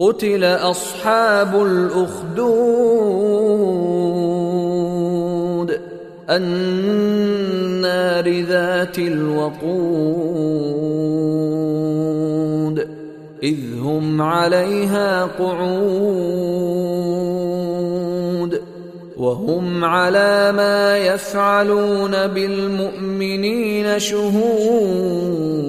قتل أصحاب الأخدود. النار ذات الوقود. إذ هم عليها قعود. وهم على ما يفعلون بالمؤمنين شهود.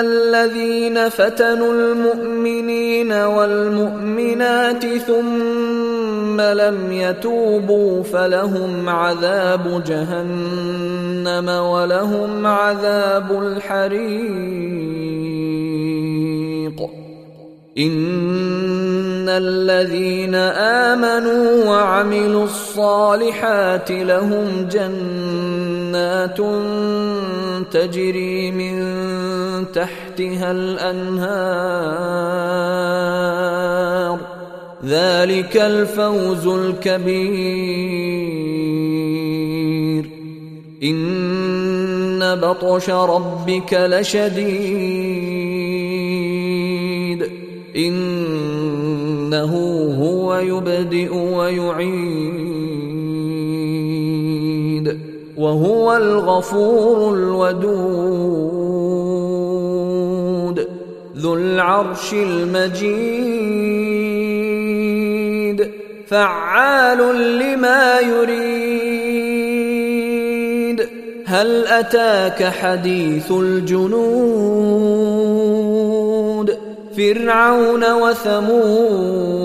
الذين فتنوا المؤمنين والمؤمنات ثم لم يتوبوا فلهم عذاب جهنم ولهم عذاب الحريق. إن الذين آمنوا وعملوا الصالحات لهم جنات تجري من تحتها الأنهار. ذلك الفوز الكبير. إن بطش ربك لشديد. إنه هو يبدئ ويعيد. وهو الغفور الودود ذو العرش المجيد فعال لما يريد. هل أتاك حديث الجنود؟ فرعون وثمود.